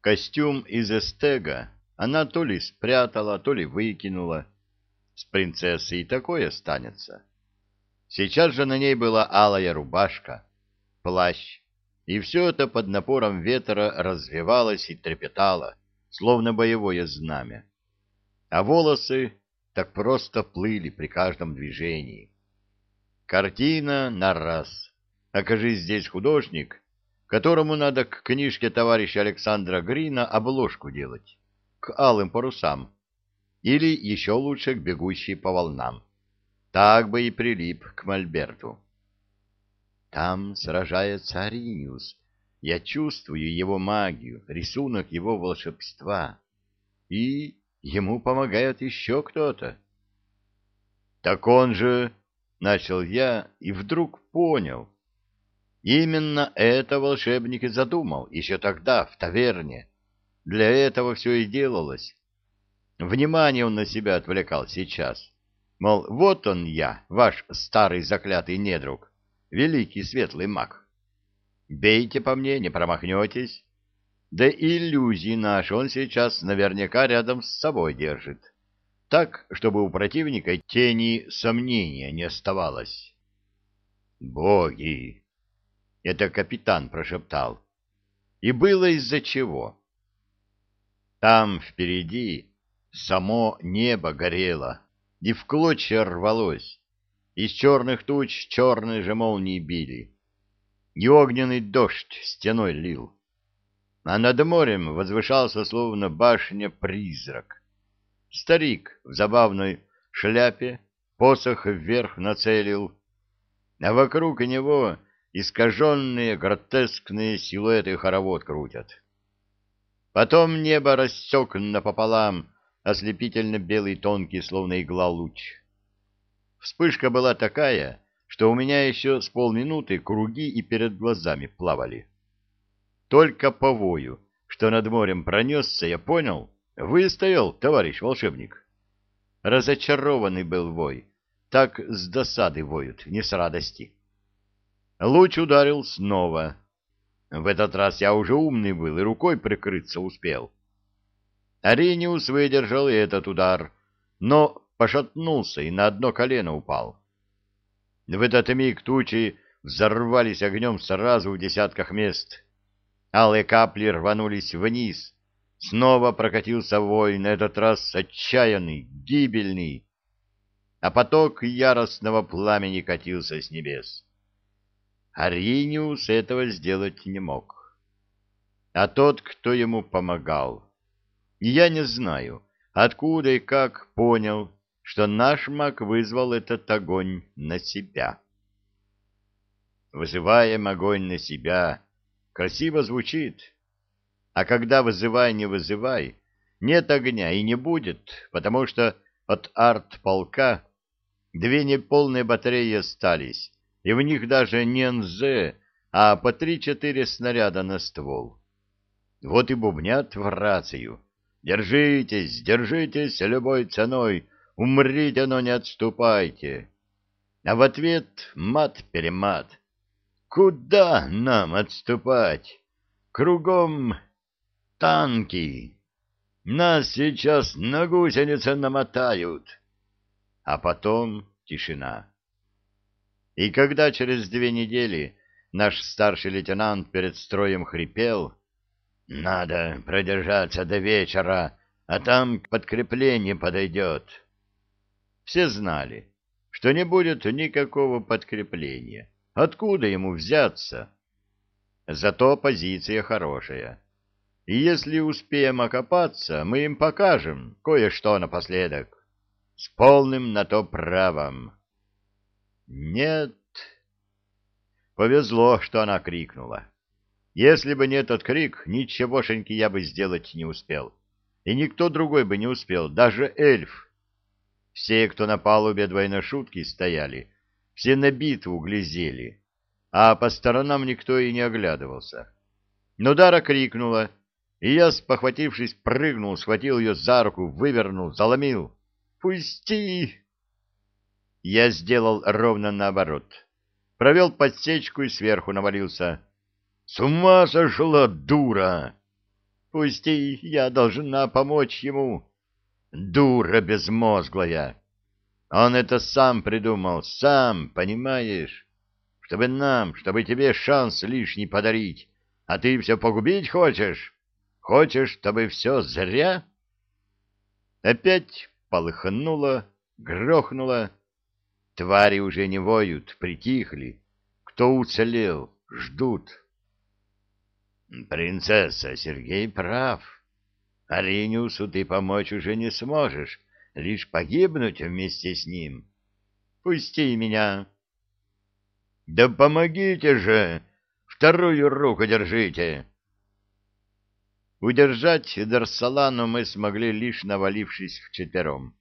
Костюм из эстега она то ли спрятала, то ли выкинула. С принцессой такое останется. Сейчас же на ней была алая рубашка, плащ, и все это под напором ветра развивалось и трепетало, словно боевое знамя. А волосы так просто плыли при каждом движении. Картина на раз. Окажись здесь художник, которому надо к книжке товарища Александра Грина обложку делать, к алым парусам, или еще лучше к бегущей по волнам. Так бы и прилип к Мольберту. Там сражается Ариниус. Я чувствую его магию, рисунок его волшебства. И ему помогает еще кто-то. Так он же... Начал я и вдруг понял. Именно это волшебник и задумал еще тогда, в таверне. Для этого все и делалось. Внимание он на себя отвлекал сейчас. Мол, вот он я, ваш старый заклятый недруг, великий светлый маг. Бейте по мне, не промахнетесь. Да иллюзии наши он сейчас наверняка рядом с собой держит. Так, чтобы у противника тени сомнения не оставалось. «Боги!» — это капитан прошептал. И было из-за чего. Там впереди само небо горело, и в клочья рвалось. Из черных туч черные же молнии били. И огненный дождь стеной лил. А над морем возвышался словно башня-призрак. Старик в забавной шляпе посох вверх нацелил, а вокруг него искаженные гротескные силуэты хоровод крутят. Потом небо рассек напополам, ослепительно белый тонкий, словно игла луч. Вспышка была такая, что у меня еще с полминуты круги и перед глазами плавали. Только по вою, что над морем пронесся, я понял, выстоял, товарищ волшебник. Разочарованный был вой, так с досады воют, не с радости. Луч ударил снова. В этот раз я уже умный был и рукой прикрыться успел. Ариниус выдержал и этот удар, но пошатнулся и на одно колено упал. В этот миг тучи взорвались огнем сразу в десятках мест. Алые капли рванулись вниз. Снова прокатился вой, на этот раз отчаянный, гибельный. А поток яростного пламени катился с небес. Ариниус этого сделать не мог. А тот, кто ему помогал, я не знаю, откуда и как понял, что наш маг вызвал этот огонь на себя. Вызываем огонь на себя. Красиво звучит. А когда вызывай, не вызывай, нет огня и не будет, потому что от арт-полка две неполные батареи остались, и в них даже не НЗ, а по три-четыре снаряда на ствол. Вот и бубнят в рацию — Держитесь, держитесь любой ценой, умрите, но не отступайте. А в ответ мат-перемат. Куда нам отступать? Кругом танки. Нас сейчас на гусеницы намотают. А потом тишина. И когда через две недели наш старший лейтенант перед строем хрипел, надо продержаться до вечера, а там подкрепление подойдет. Все знали, что не будет никакого подкрепления. Откуда ему взяться? Зато позиция хорошая. И если успеем окопаться, мы им покажем кое-что напоследок. С полным на то правом. Нет. Повезло, что она крикнула. Если бы не этот крик, ничегошеньки я бы сделать не успел. И никто другой бы не успел, даже эльф. Все, кто на палубе двойной шутки стояли, все на битву глядели, а по сторонам никто и не оглядывался. Но Дара крикнула, и я, спохватившись, прыгнул, схватил ее за руку, вывернул, заломил. «Пусти!» Я сделал ровно наоборот. Провел подсечку и сверху навалился. С ума сошла дура! Пусти, я должна помочь ему. Дура безмозглая. Он это сам придумал, сам, понимаешь? Чтобы нам, чтобы тебе шанс лишний подарить. А ты все погубить хочешь? Хочешь, чтобы все зря? Опять полыхнуло, грохнуло. Твари уже не воют, притихли. Кто уцелел, ждут. Принцесса, Сергей прав. Арениусу ты помочь уже не сможешь, лишь погибнуть вместе с ним. Пусти меня. Да помогите же! Вторую руку держите! Удержать Дарсалану мы смогли, лишь навалившись вчетвером.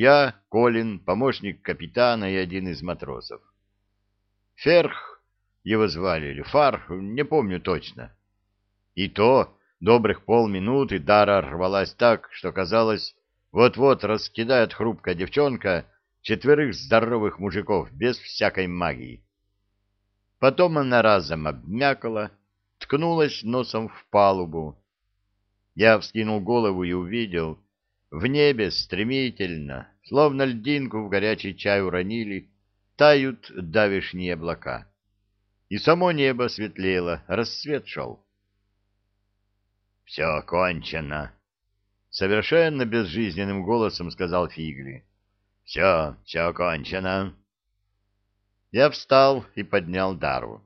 Я, Колин, помощник капитана и один из матросов. Ферх, его звали, или Фар, не помню точно. И то добрых полминуты Дара рвалась так, что казалось, вот-вот раскидает хрупкая девчонка четверых здоровых мужиков без всякой магии. Потом она разом обмякла, ткнулась носом в палубу, я вскинул голову и увидел, в небе стремительно, словно льдинку в горячий чай уронили, тают давишние облака. И само небо светлело, рассвет шел. «Все кончено!» — совершенно безжизненным голосом сказал Фигли. «Все, все кончено!» Я встал и поднял Дару.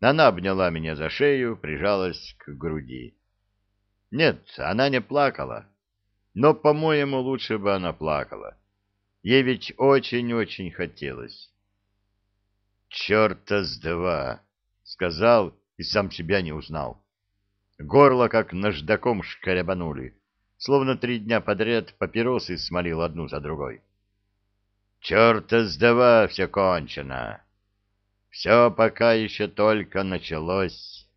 Она обняла меня за шею, прижалась к груди. Нет, она не плакала. Но, по-моему, лучше бы она плакала. Ей ведь очень-очень хотелось. «Черта с два!» — сказал и сам себя не узнал. Горло как наждаком шкарябанули, словно три дня подряд папиросы смолил одну за другой. «Черта с два все кончено! Все пока еще только началось!»